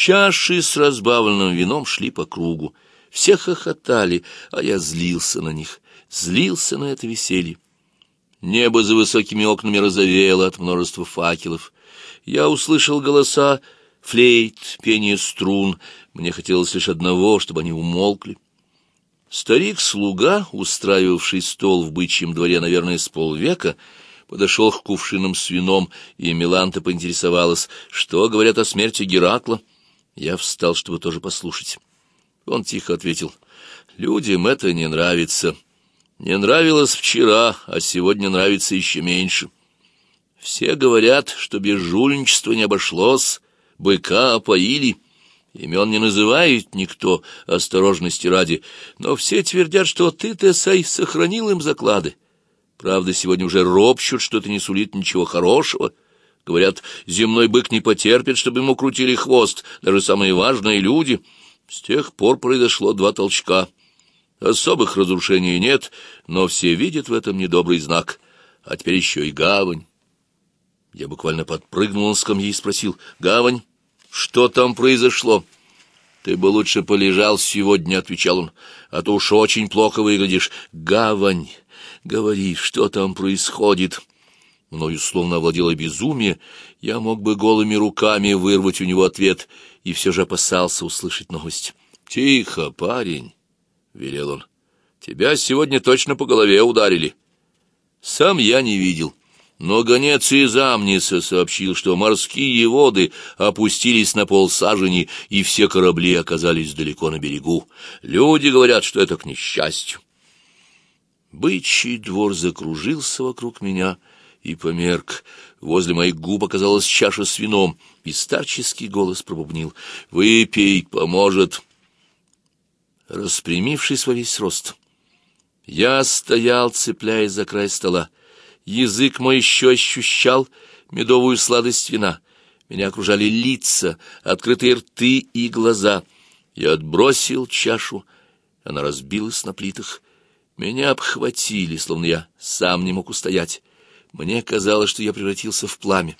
Чаши с разбавленным вином шли по кругу. Все хохотали, а я злился на них, злился на это веселье. Небо за высокими окнами розовело от множества факелов. Я услышал голоса флейт, пение струн. Мне хотелось лишь одного, чтобы они умолкли. Старик-слуга, устраивавший стол в бычьем дворе, наверное, с полвека, подошел к кувшинам с вином, и Миланта поинтересовалась, что говорят о смерти Геракла. Я встал, чтобы тоже послушать. Он тихо ответил, «Людям это не нравится. Не нравилось вчера, а сегодня нравится еще меньше. Все говорят, что без жульничества не обошлось, быка опоили». Имен не называет никто, осторожности ради, но все твердят, что ты, Тесай, сохранил им заклады. Правда, сегодня уже ропщут, что это не сулит ничего хорошего. Говорят, земной бык не потерпит, чтобы ему крутили хвост, даже самые важные люди. С тех пор произошло два толчка. Особых разрушений нет, но все видят в этом недобрый знак. А теперь еще и гавань. Я буквально подпрыгнул на скамье и спросил, «Гавань, что там произошло?» «Ты бы лучше полежал сегодня», — отвечал он, — «а то уж очень плохо выглядишь. Гавань, говори, что там происходит?» Мною словно овладело безумие, я мог бы голыми руками вырвать у него ответ, и все же опасался услышать новость. «Тихо, парень», — велел он, — «тебя сегодня точно по голове ударили». Сам я не видел, но гонец из Амниса сообщил, что морские воды опустились на полсажени, и все корабли оказались далеко на берегу. Люди говорят, что это к несчастью. Бычий двор закружился вокруг меня и померк. Возле моих губ оказалась чаша с вином, и старческий голос пробубнил. «Выпей, поможет!» Распрямившись во весь рост, я стоял, цепляясь за край стола. Язык мой еще ощущал медовую сладость вина. Меня окружали лица, открытые рты и глаза. Я отбросил чашу, она разбилась на плитах. Меня обхватили, словно я сам не мог устоять. Мне казалось, что я превратился в пламя.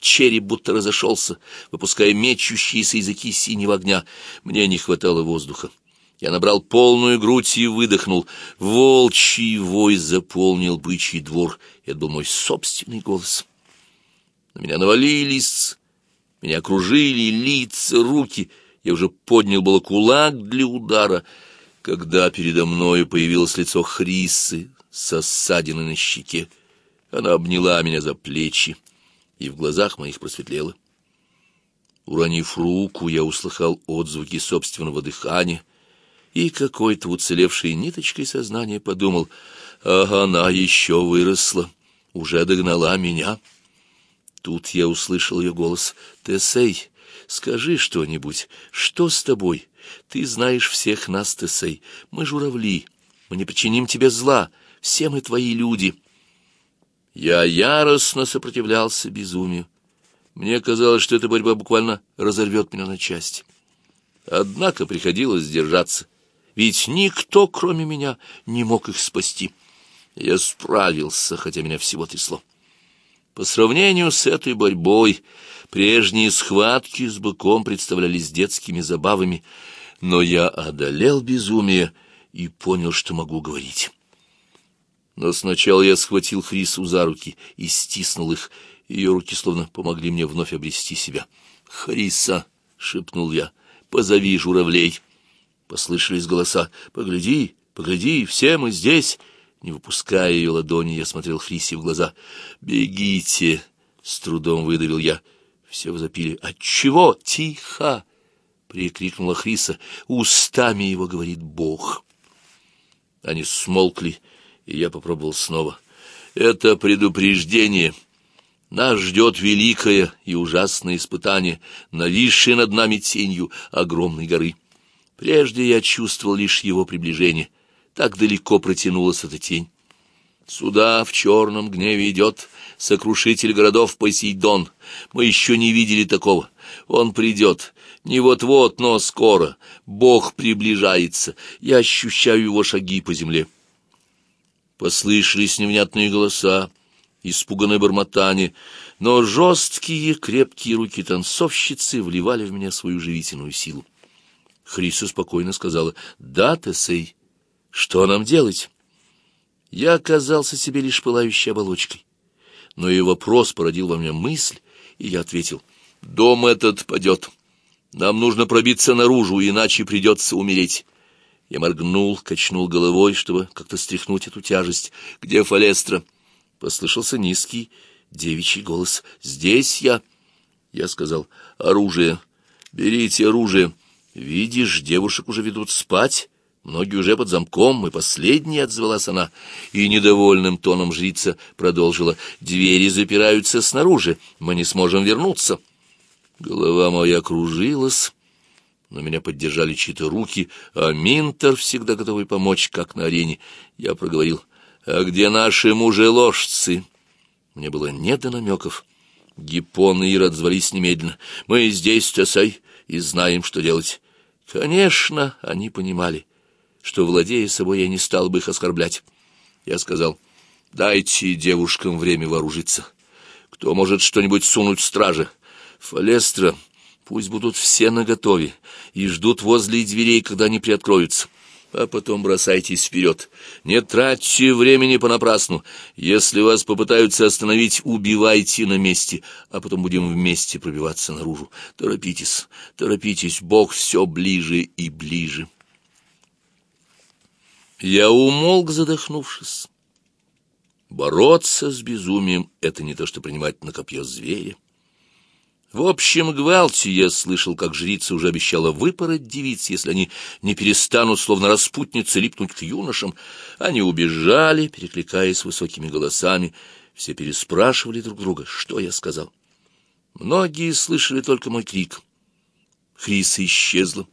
Череп будто разошелся, выпуская мечущиеся языки синего огня. Мне не хватало воздуха. Я набрал полную грудь и выдохнул. Волчий вой заполнил бычий двор. Это был мой собственный голос. На меня навалились, меня окружили лица, руки. Я уже поднял было кулак для удара, когда передо мною появилось лицо Хрисы со ссадиной на щеке. Она обняла меня за плечи, и в глазах моих просветлело. Уронив руку, я услыхал отзвуки собственного дыхания, и какой-то уцелевшей ниточкой сознания подумал, а она еще выросла, уже догнала меня. Тут я услышал ее голос. «Тесей, скажи что-нибудь. Что с тобой? Ты знаешь всех нас, Тесей. Мы журавли. Мы не причиним тебе зла. Все мы твои люди». Я яростно сопротивлялся безумию. Мне казалось, что эта борьба буквально разорвет меня на части. Однако приходилось сдержаться ведь никто, кроме меня, не мог их спасти. Я справился, хотя меня всего трясло. По сравнению с этой борьбой, прежние схватки с быком представлялись детскими забавами, но я одолел безумие и понял, что могу говорить. Но сначала я схватил Хрису за руки и стиснул их. Ее руки словно помогли мне вновь обрести себя. «Хриса!» — шепнул я. «Позови журавлей!» Послышались голоса. «Погляди, погляди, все мы здесь!» Не выпуская ее ладони, я смотрел Хрисе в глаза. «Бегите!» — с трудом выдавил я. Все возопили. «Отчего? Тихо!» — прикрикнула Хриса. «Устами его говорит Бог!» Они смолкли, и я попробовал снова. «Это предупреждение!» Нас ждет великое и ужасное испытание, нависшее над нами тенью огромной горы. Прежде я чувствовал лишь его приближение. Так далеко протянулась эта тень. Сюда в черном гневе идет сокрушитель городов Посейдон. Мы еще не видели такого. Он придет. Не вот-вот, но скоро. Бог приближается. Я ощущаю его шаги по земле. Послышались невнятные голоса. испуганное бормотание, но жесткие, крепкие руки танцовщицы вливали в меня свою живительную силу. Хриса спокойно сказала, «Да, Тесей, что нам делать?» Я оказался себе лишь пылающей оболочкой. Но ее вопрос породил во мне мысль, и я ответил, «Дом этот падет. Нам нужно пробиться наружу, иначе придется умереть». Я моргнул, качнул головой, чтобы как-то стряхнуть эту тяжесть. «Где Фалестра?» Послышался низкий девичий голос. «Здесь я!» Я сказал. «Оружие! Берите оружие! Видишь, девушек уже ведут спать. Многие уже под замком, и последняя отзвалась она. И недовольным тоном жрица продолжила. Двери запираются снаружи, мы не сможем вернуться. Голова моя кружилась, но меня поддержали чьи-то руки, а Минтер, всегда готовый помочь, как на арене. Я проговорил. «А где наши мужи-ложцы?» Мне было не до намеков. Гиппон и Ира отзвались немедленно. «Мы здесь, Тесай, и знаем, что делать». Конечно, они понимали, что, владея собой, я не стал бы их оскорблять. Я сказал, «Дайте девушкам время вооружиться. Кто может что-нибудь сунуть страже? Фалестра, пусть будут все наготове и ждут возле дверей, когда они приоткроются» а потом бросайтесь вперед. Не тратьте времени понапрасну. Если вас попытаются остановить, убивайте на месте, а потом будем вместе пробиваться наружу. Торопитесь, торопитесь, Бог все ближе и ближе. Я умолк, задохнувшись. Бороться с безумием — это не то, что принимать на копье зверя. В общем гвалте я слышал, как жрица уже обещала выпороть девиц, если они не перестанут, словно распутницы, липнуть к юношам. Они убежали, перекликаясь высокими голосами. Все переспрашивали друг друга, что я сказал. Многие слышали только мой крик. Хриса исчезла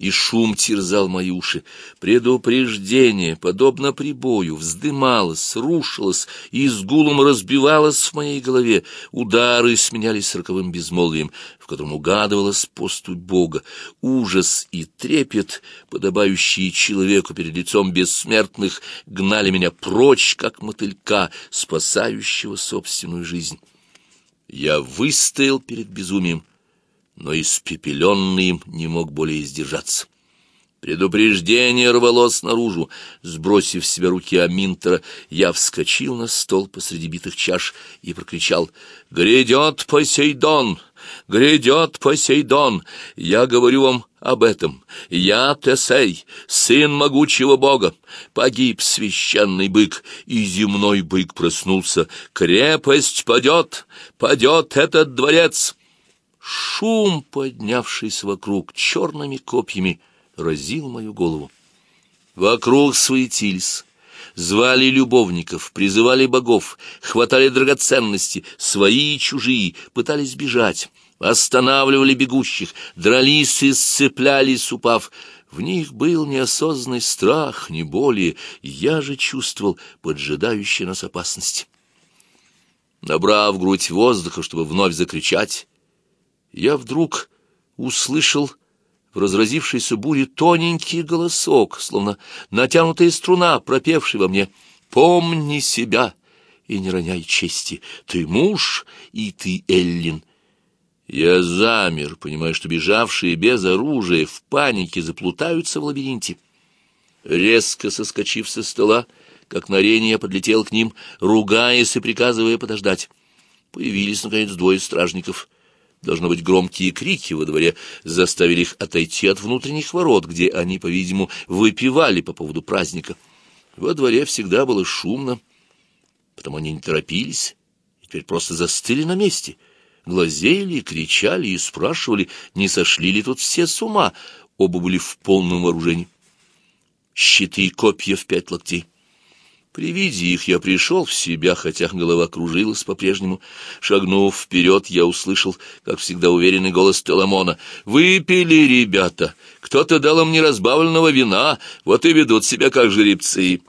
и шум терзал мои уши. Предупреждение, подобно прибою, вздымалось, рушилось и с гулом разбивалось в моей голове. Удары сменялись роковым безмолвием, в котором угадывалась поступь Бога. Ужас и трепет, подобающие человеку перед лицом бессмертных, гнали меня прочь, как мотылька, спасающего собственную жизнь. Я выстоял перед безумием, но испепеленный им не мог более сдержаться. Предупреждение рвалось наружу. Сбросив с себя руки Аминтера, я вскочил на стол посреди битых чаш и прокричал «Грядет Посейдон! Грядет Посейдон! Я говорю вам об этом. Я Тесей, сын могучего бога. Погиб священный бык, и земной бык проснулся. Крепость падет, падет этот дворец!» Шум, поднявшийся вокруг черными копьями, разил мою голову. Вокруг суетились, звали любовников, призывали богов, хватали драгоценности, свои и чужие, пытались бежать, останавливали бегущих, дрались и сцеплялись, упав. В них был неосознанный страх, не более, я же чувствовал поджидающие нас опасности. Набрав грудь воздуха, чтобы вновь закричать, я вдруг услышал в разразившейся буре тоненький голосок, словно натянутая струна, пропевший во мне «Помни себя и не роняй чести, ты муж и ты Эллин». Я замер, понимая, что бежавшие без оружия в панике заплутаются в лабиринте. Резко соскочив со стола, как на арене я подлетел к ним, ругаясь и приказывая подождать. Появились, наконец, двое стражников — Должно быть, громкие крики во дворе заставили их отойти от внутренних ворот, где они, по-видимому, выпивали по поводу праздника. Во дворе всегда было шумно, потому они не торопились, и теперь просто застыли на месте, глазели, кричали и спрашивали, не сошли ли тут все с ума, оба были в полном вооружении. Щиты и копья в пять локтей. При виде их я пришел в себя, хотя голова кружилась по-прежнему. Шагнув вперед, я услышал, как всегда, уверенный голос Теламона. «Выпили, ребята! Кто-то дал им неразбавленного вина, вот и ведут себя как жеребцы!»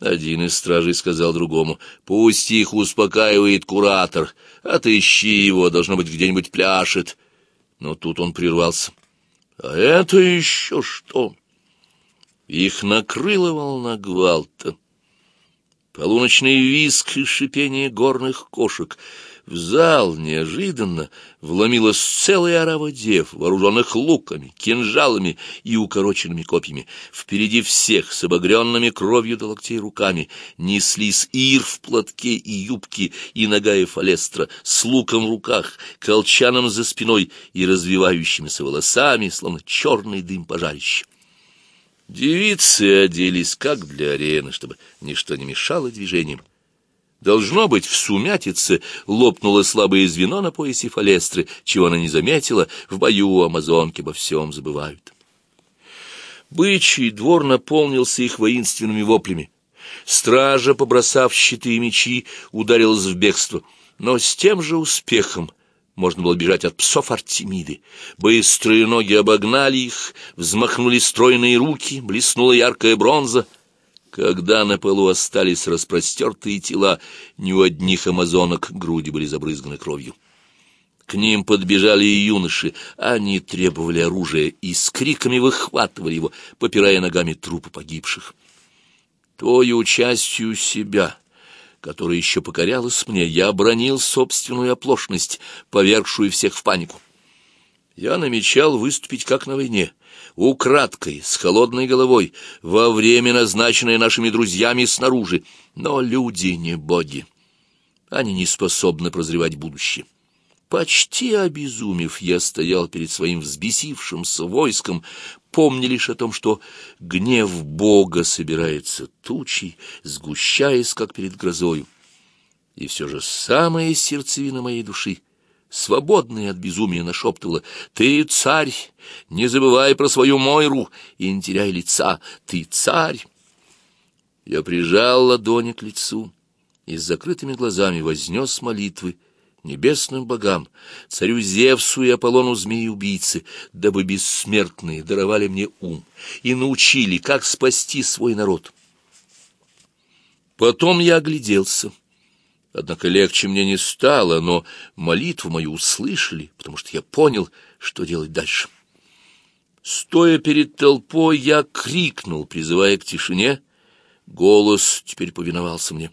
Один из стражей сказал другому. «Пусть их успокаивает куратор. Отыщи его, должно быть, где-нибудь пляшет». Но тут он прервался. «А это еще что?» Их накрыла волна гвалта. Полуночный визг и шипение горных кошек — в зал неожиданно вломилась целая орава дев, вооруженных луками, кинжалами и укороченными копьями. Впереди всех, с обогренными кровью до локтей руками, неслись ир в платке и юбке, и нога и фалестра, с луком в руках, колчаном за спиной и развивающимися волосами, словно черный дым пожарища. Девицы оделись как для арены, чтобы ничто не мешало движениям. Должно быть, в сумятице лопнуло слабое звено на поясе Фалестры, чего она не заметила, в бою амазонки обо всем забывают. Бычий двор наполнился их воинственными воплями. Стража, побросав щиты и мечи, ударилась в бегство, но с тем же успехом можно было бежать от псов Артемиды. Быстрые ноги обогнали их, взмахнули стройные руки, блеснула яркая бронза — когда на полу остались распростертые тела, ни у одних амазонок груди были забрызганы кровью. К ним подбежали и юноши, они требовали оружия и с криками выхватывали его, попирая ногами трупы погибших. Тою частью себя, которая еще покорялась мне, я обронил собственную оплошность, повергшую всех в панику. Я намечал выступить как на войне — украдкой, с холодной головой, во время, назначенное нашими друзьями снаружи. Но люди не боги. Они не способны прозревать будущее. Почти обезумев, я стоял перед своим взбесившимся войском, помня лишь о том, что гнев Бога собирается тучей, сгущаясь, как перед грозою. И все же самая сердцевина моей души — свободная от безумия, нашептывала «Ты царь! Не забывай про свою Мойру и не теряй лица! Ты царь!» Я прижал ладони к лицу и с закрытыми глазами вознес молитвы небесным богам, царю Зевсу и Аполлону змеи-убийцы, дабы бессмертные даровали мне ум и научили, как спасти свой народ. Потом я огляделся. Однако легче мне не стало, но молитву мою услышали, потому что я понял, что делать дальше. Стоя перед толпой, я крикнул, призывая к тишине. Голос теперь повиновался мне.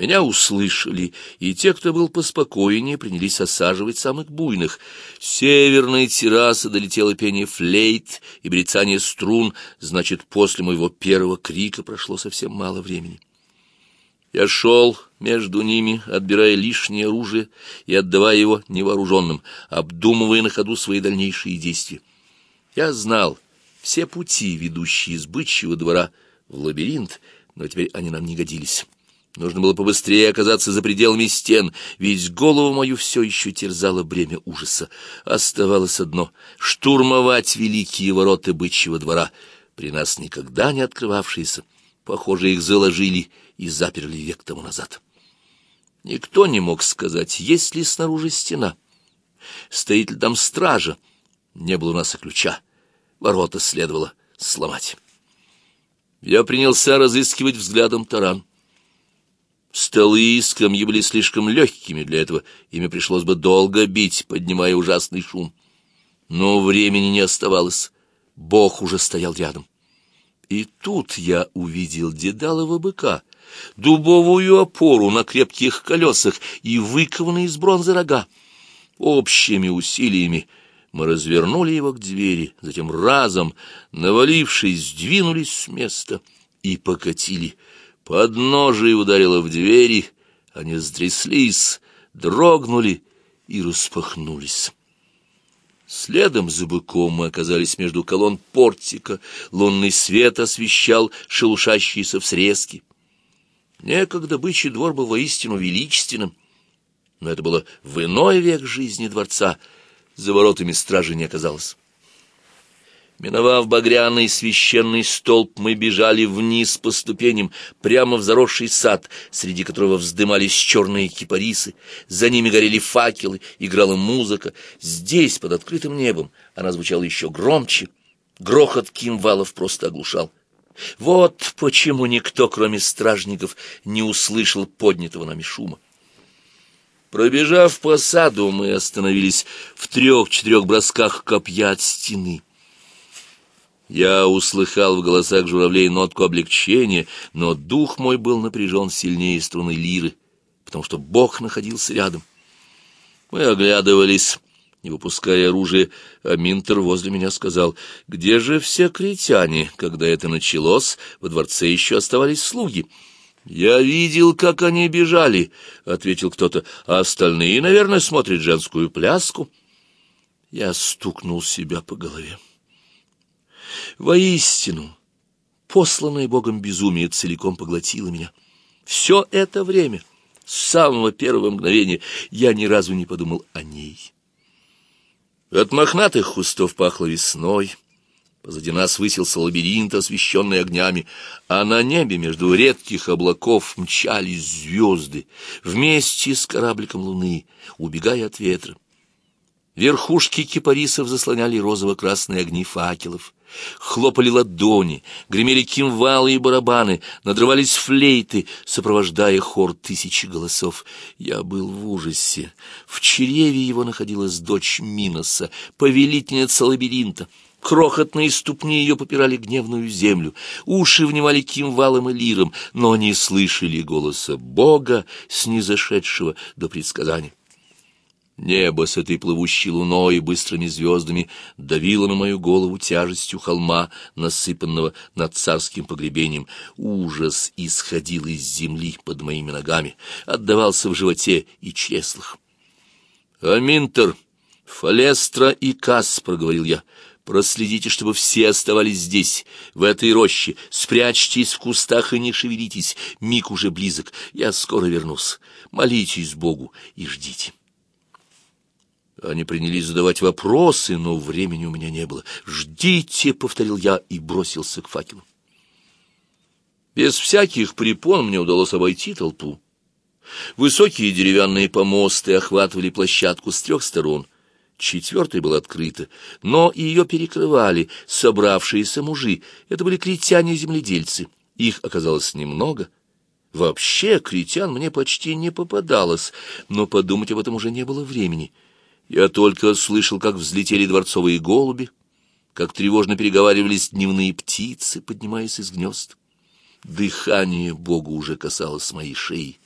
Меня услышали, и те, кто был поспокойнее, принялись осаживать самых буйных. С северной террасы долетело пение флейт и брецание струн, значит, после моего первого крика прошло совсем мало времени. Я шел между ними, отбирая лишнее оружие и отдавая его невооруженным, обдумывая на ходу свои дальнейшие действия. Я знал все пути, ведущие из бычьего двора в лабиринт, но теперь они нам не годились. Нужно было побыстрее оказаться за пределами стен, ведь голову мою все еще терзало бремя ужаса. Оставалось одно — штурмовать великие ворота бычьего двора, при нас никогда не открывавшиеся. Похоже, их заложили и заперли век тому назад. Никто не мог сказать, есть ли снаружи стена. Стоит ли там стража? Не было у нас и ключа. Ворота следовало сломать. Я принялся разыскивать взглядом таран. Столы и скамьи были слишком легкими для этого, ими пришлось бы долго бить, поднимая ужасный шум. Но времени не оставалось, Бог уже стоял рядом. И тут я увидел дедалого быка, дубовую опору на крепких колесах и выкованные из бронзы рога. Общими усилиями мы развернули его к двери, затем разом, навалившись, сдвинулись с места и покатили. Подножие ударило в двери, они стряслись, дрогнули и распахнулись. Следом за быком мы оказались между колонн портика, лунный свет освещал шелушащиеся всрезки. Некогда бычий двор был воистину величественным, но это было в иной век жизни дворца, за воротами стражи не оказалось. Миновав багряный священный столб, мы бежали вниз по ступеням, прямо в заросший сад, среди которого вздымались черные кипарисы. За ними горели факелы, играла музыка. Здесь, под открытым небом, она звучала еще громче. Грохот кимвалов просто оглушал. Вот почему никто, кроме стражников, не услышал поднятого нами шума. Пробежав по саду, мы остановились в трех-четырех бросках копья от стены. Я услыхал в голосах журавлей нотку облегчения, но дух мой был напряжен сильнее струны лиры, потому что Бог находился рядом. Мы оглядывались, не выпуская оружия, а Минтер возле меня сказал, «Где же все критяне? Когда это началось, во дворце еще оставались слуги». «Я видел, как они бежали», — ответил кто-то, «а остальные, наверное, смотрят женскую пляску». Я стукнул себя по голове. Воистину, посланное Богом безумие целиком поглотило меня. Все это время, с самого первого мгновения, я ни разу не подумал о ней. От мохнатых кустов пахло весной. Позади нас высился лабиринт, освещенный огнями, а на небе между редких облаков мчались звезды вместе с корабликом луны, убегая от ветра. Верхушки кипарисов заслоняли розово-красные огни факелов. Хлопали ладони, гремели кимвалы и барабаны, надрывались флейты, сопровождая хор тысячи голосов. Я был в ужасе. В чреве его находилась дочь Миноса, повелительница лабиринта. Крохотные ступни ее попирали гневную землю, уши внимали кимвалом и лиром, но не слышали голоса Бога, снизошедшего до предсказания. Небо с этой плывущей луной и быстрыми звездами давило на мою голову тяжестью холма, насыпанного над царским погребением. Ужас исходил из земли под моими ногами, отдавался в животе и чреслах. «Аминтер, Фалестра и Кас», — проговорил я, — «проследите, чтобы все оставались здесь, в этой роще, спрячьтесь в кустах и не шевелитесь, миг уже близок, я скоро вернусь, молитесь Богу и ждите». Они принялись задавать вопросы, но времени у меня не было. «Ждите!» — повторил я и бросился к факелу. Без всяких препон мне удалось обойти толпу. Высокие деревянные помосты охватывали площадку с трех сторон. Четвертая была открыта, но ее перекрывали собравшиеся мужи. Это были критяне-земледельцы. Их оказалось немного. Вообще критян мне почти не попадалось, но подумать об этом уже не было времени. Я только слышал, как взлетели дворцовые голуби, как тревожно переговаривались дневные птицы, поднимаясь из гнезд. Дыхание Бога уже касалось моей шеи.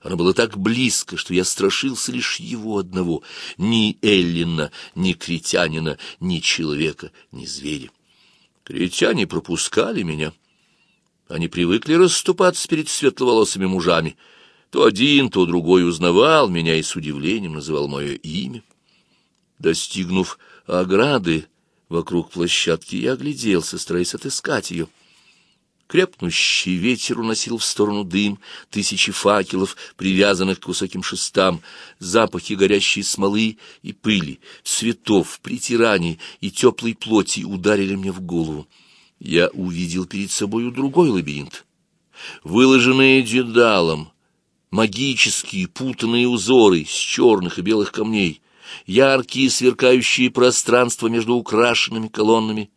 Оно было так близко, что я страшился лишь его одного, ни Эллина, ни критянина, ни человека, ни зверя. Критяне пропускали меня. Они привыкли расступаться перед светловолосыми мужами. То один, то другой узнавал меня и с удивлением называл мое имя. Достигнув ограды вокруг площадки, я огляделся, стараясь отыскать ее. Крепнущий ветер уносил в сторону дым, тысячи факелов, привязанных к высоким шестам, запахи горящей смолы и пыли, цветов, притираний и теплой плоти ударили мне в голову. Я увидел перед собою другой лабиринт. Выложенные дедалом, магические путанные узоры с черных и белых камней, яркие сверкающие пространства между украшенными колоннами,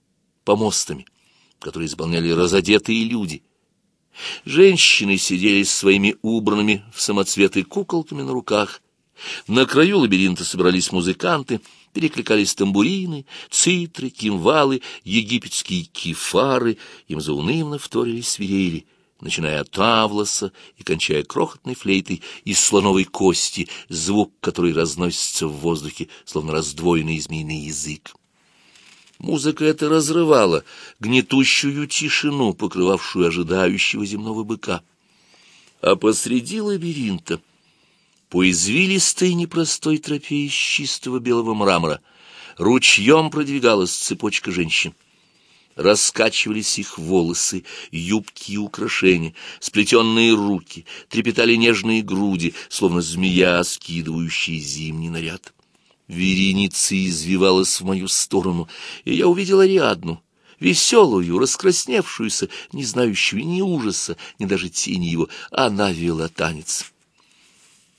помостами, которые исполняли разодетые люди. Женщины сидели с своими убранными в самоцветы куколками на руках. На краю лабиринта собрались музыканты, перекликались тамбурины, цитры, кимвалы, египетские кефары, им заунывно вторили свирели — начиная от тавлоса и кончая крохотной флейтой из слоновой кости, звук который разносится в воздухе, словно раздвоенный змеиный язык. Музыка эта разрывала гнетущую тишину, покрывавшую ожидающего земного быка. А посреди лабиринта, по извилистой непростой тропе из чистого белого мрамора, ручьем продвигалась цепочка женщин раскачивались их волосы, юбки и украшения, сплетенные руки, трепетали нежные груди, словно змея, скидывающая зимний наряд. Вереница извивалась в мою сторону, и я увидел Ариадну, веселую, раскрасневшуюся, не знающую ни ужаса, ни даже тени его. Она вела танец.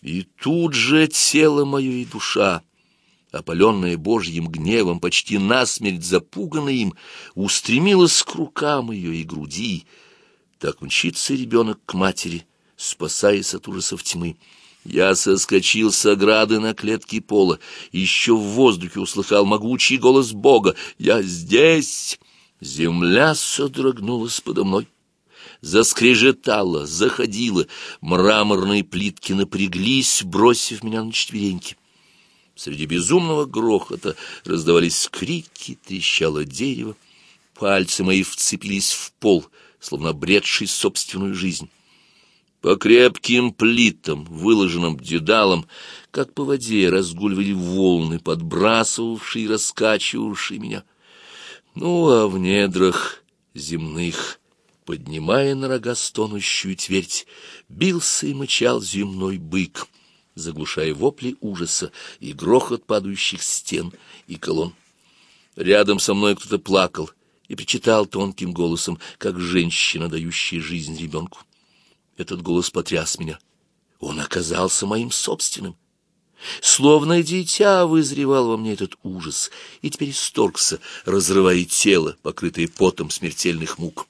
И тут же тело мое и душа опаленная Божьим гневом, почти насмерть запуганная им, устремилась к рукам ее и груди. Так мчится ребенок к матери, спасаясь от ужасов тьмы. Я соскочил с ограды на клетке пола, еще в воздухе услыхал могучий голос Бога. «Я здесь!» Земля содрогнулась подо мной. Заскрежетала, заходила, мраморные плитки напряглись, бросив меня на четвереньки. Среди безумного грохота раздавались крики, трещало дерево. Пальцы мои вцепились в пол, словно бредший собственную жизнь. По крепким плитам, выложенным дедалом, как по воде разгуливали волны, подбрасывавшие и раскачивавшие меня. Ну, а в недрах земных, поднимая на рога стонущую твердь, бился и мычал земной бык — заглушая вопли ужаса и грохот падающих стен и колонн. Рядом со мной кто-то плакал и причитал тонким голосом, как женщина, дающая жизнь ребенку. Этот голос потряс меня. Он оказался моим собственным. Словно дитя вызревал во мне этот ужас, и теперь исторгся, разрывая тело, покрытое потом смертельных мук.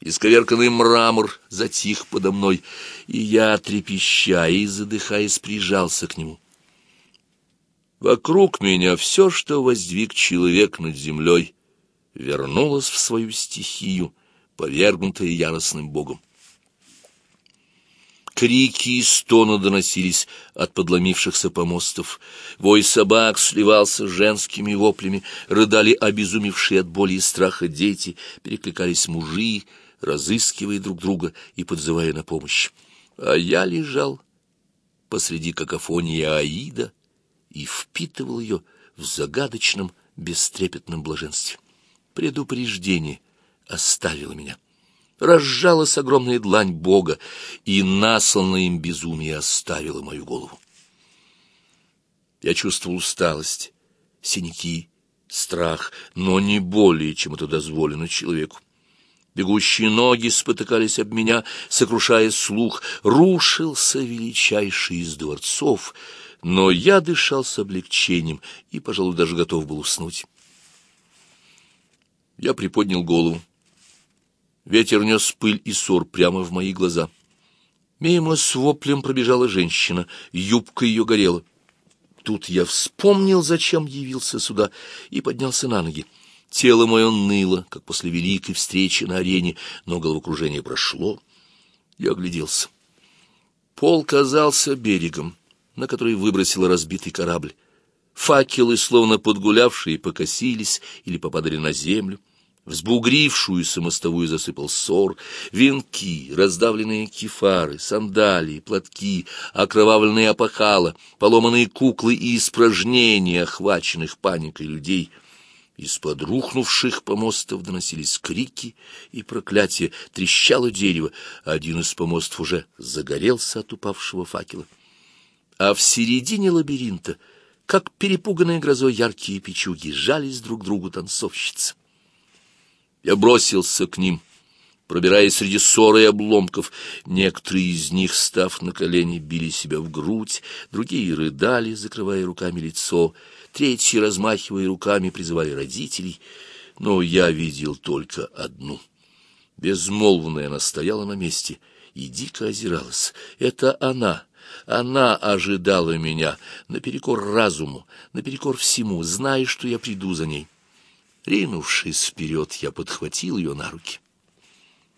Исковерканный мрамор затих подо мной, и я, трепеща и задыхаясь, прижался к нему. Вокруг меня все, что воздвиг человек над землей, вернулось в свою стихию, повергнутое яростным богом. Крики и стоны доносились от подломившихся помостов. Вой собак сливался с женскими воплями, рыдали обезумевшие от боли и страха дети, перекликались мужи, разыскивая друг друга и подзывая на помощь. А я лежал посреди какофонии Аида и впитывал ее в загадочном, бестрепетном блаженстве. Предупреждение оставило меня. Разжалась огромная длань Бога, и насланное им безумие оставило мою голову. Я чувствовал усталость, синяки, страх, но не более, чем это дозволено человеку. Бегущие ноги спотыкались об меня, сокрушая слух. Рушился величайший из дворцов, но я дышал с облегчением и, пожалуй, даже готов был уснуть. Я приподнял голову. Ветер нес пыль и ссор прямо в мои глаза. Мимо с воплем пробежала женщина, юбка ее горела. Тут я вспомнил, зачем явился сюда, и поднялся на ноги. Тело мое ныло, как после великой встречи на арене, но головокружение прошло. Я огляделся. Пол казался берегом, на который выбросило разбитый корабль. Факелы, словно подгулявшие, покосились или попадали на землю. Взбугрившуюся мостовую засыпал ссор, венки, раздавленные кефары, сандалии, платки, окровавленные опахала, поломанные куклы и испражнения, охваченных паникой людей — из-под рухнувших помостов доносились крики и проклятия, трещало дерево, один из помостов уже загорелся от упавшего факела. А в середине лабиринта, как перепуганные грозой яркие печуги, жались друг другу танцовщицы. Я бросился к ним, пробираясь среди ссоры и обломков. Некоторые из них, став на колени, били себя в грудь, другие рыдали, закрывая руками лицо — третьи, размахивая руками, призывали родителей, но я видел только одну. Безмолвная она стояла на месте и дико озиралась. Это она, она ожидала меня, наперекор разуму, наперекор всему, зная, что я приду за ней. Ринувшись вперед, я подхватил ее на руки.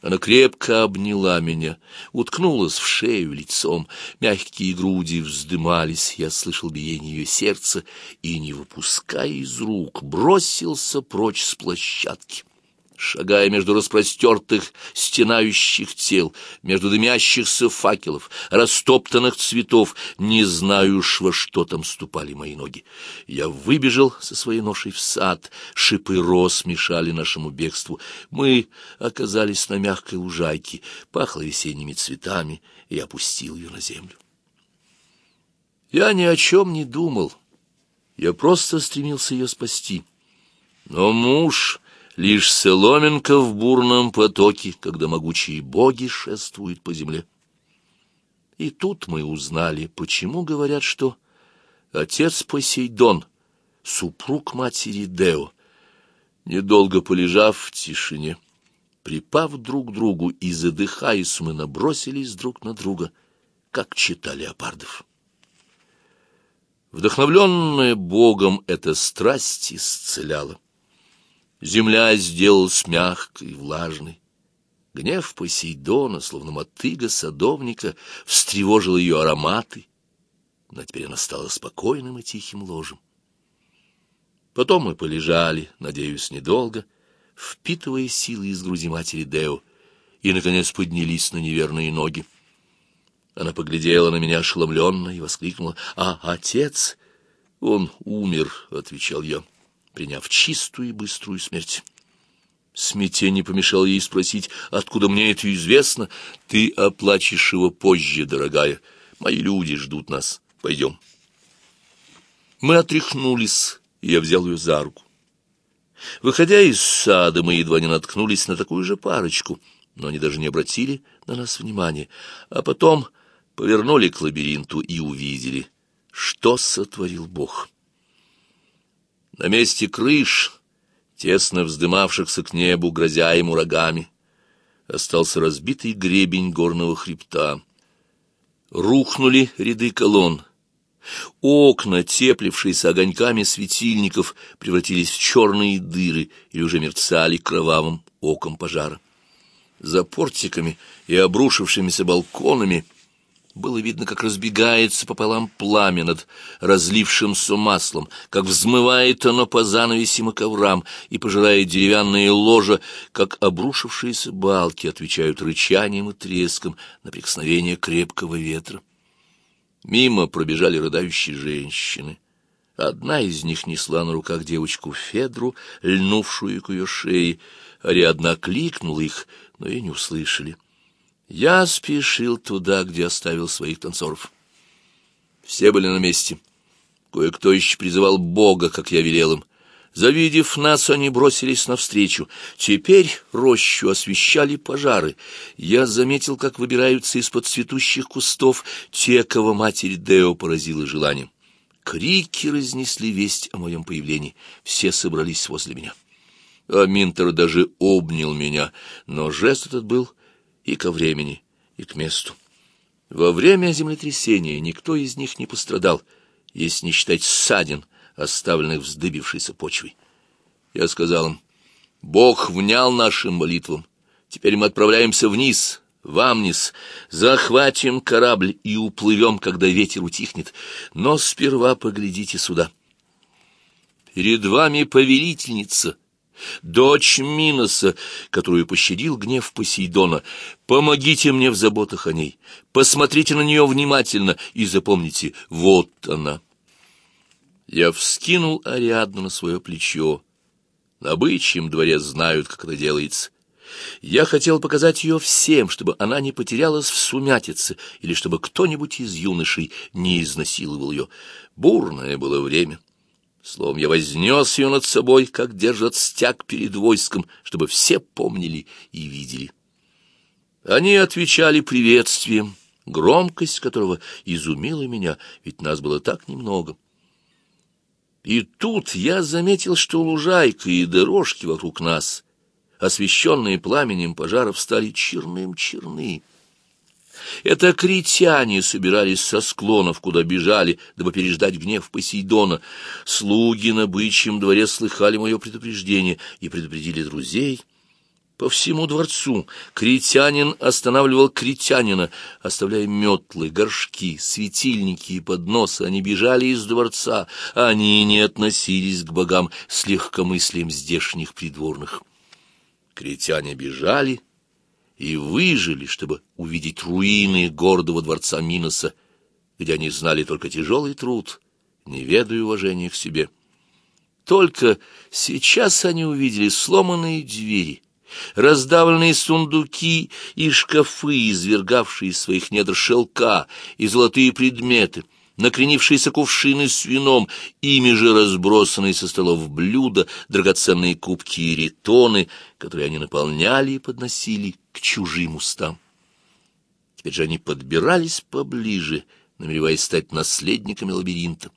Она крепко обняла меня, уткнулась в шею лицом, мягкие груди вздымались, я слышал биение ее сердца и, не выпуская из рук, бросился прочь с площадки шагая между распростертых, стенающих тел, между дымящихся факелов, растоптанных цветов, не знаю уж, во что там ступали мои ноги. Я выбежал со своей ношей в сад, шипы роз мешали нашему бегству. Мы оказались на мягкой лужайке, пахло весенними цветами, и опустил ее на землю. Я ни о чем не думал, я просто стремился ее спасти. Но муж лишь соломинка в бурном потоке, когда могучие боги шествуют по земле. И тут мы узнали, почему говорят, что отец Посейдон, супруг матери Део, недолго полежав в тишине, припав друг к другу и задыхаясь, мы набросились друг на друга, как чита леопардов. Вдохновленная Богом, эта страсть исцеляла. Земля сделалась мягкой влажной. Гнев Посейдона, словно мотыга садовника, встревожил ее ароматы, но теперь она стала спокойным и тихим ложем. Потом мы полежали, надеюсь, недолго, впитывая силы из груди матери Део, и, наконец, поднялись на неверные ноги. Она поглядела на меня ошеломленно и воскликнула. «А отец?» «Он умер», — отвечал я, приняв чистую и быструю смерть. Смятение помешало ей спросить, откуда мне это известно. «Ты оплачешь его позже, дорогая. Мои люди ждут нас. Пойдем». Мы отряхнулись, и я взял ее за руку. Выходя из сада, мы едва не наткнулись на такую же парочку, но они даже не обратили на нас внимания. А потом повернули к лабиринту и увидели, что сотворил Бог. На месте крыш, тесно вздымавшихся к небу, грозя ему рогами, остался разбитый гребень горного хребта. Рухнули ряды колонн, Окна, теплившиеся огоньками светильников, превратились в черные дыры или уже мерцали кровавым оком пожара. За портиками и обрушившимися балконами было видно, как разбегается пополам пламя над разлившимся маслом, как взмывает оно по занавесям и коврам и пожирает деревянные ложа, как обрушившиеся балки отвечают рычанием и треском на прикосновение крепкого ветра. Мимо пробежали рыдающие женщины. Одна из них несла на руках девочку Федру, льнувшую к ее шее. Ариадна кликнула их, но ее не услышали. Я спешил туда, где оставил своих танцоров. Все были на месте. Кое-кто еще призывал Бога, как я велел им. Завидев нас, они бросились навстречу. Теперь рощу освещали пожары. Я заметил, как выбираются из-под цветущих кустов те, кого матери Део поразила желанием. Крики разнесли весть о моем появлении. Все собрались возле меня. А Минтер даже обнял меня, но жест этот был и ко времени, и к месту. Во время землетрясения никто из них не пострадал, если не считать ссадин, оставленных вздыбившейся почвой. Я сказал им, Бог внял нашим молитвам. Теперь мы отправляемся вниз, в Амнис, захватим корабль и уплывем, когда ветер утихнет. Но сперва поглядите сюда. Перед вами повелительница, дочь Миноса, которую пощадил гнев Посейдона. Помогите мне в заботах о ней, посмотрите на нее внимательно и запомните, вот она». Я вскинул Ариадну на свое плечо. На бычьем дворе знают, как это делается. Я хотел показать ее всем, чтобы она не потерялась в сумятице, или чтобы кто-нибудь из юношей не изнасиловал ее. Бурное было время. Словом, я вознес ее над собой, как держат стяг перед войском, чтобы все помнили и видели. Они отвечали приветствием, громкость которого изумила меня, ведь нас было так немного. И тут я заметил, что лужайка и дорожки вокруг нас, освещенные пламенем пожаров, стали черным-черны. Это критяне собирались со склонов, куда бежали, дабы переждать гнев Посейдона. Слуги на бычьем дворе слыхали мое предупреждение и предупредили друзей — по всему дворцу критянин останавливал критянина, оставляя метлы, горшки, светильники и подносы. Они бежали из дворца, они не относились к богам с легкомыслием здешних придворных. Критяне бежали и выжили, чтобы увидеть руины гордого дворца Миноса, где они знали только тяжелый труд, не ведая уважения к себе. Только сейчас они увидели сломанные двери — раздавленные сундуки и шкафы, извергавшие из своих недр шелка и золотые предметы, накренившиеся кувшины с вином, ими же разбросанные со столов блюда, драгоценные кубки и ритоны, которые они наполняли и подносили к чужим устам. Теперь же они подбирались поближе, намереваясь стать наследниками лабиринта.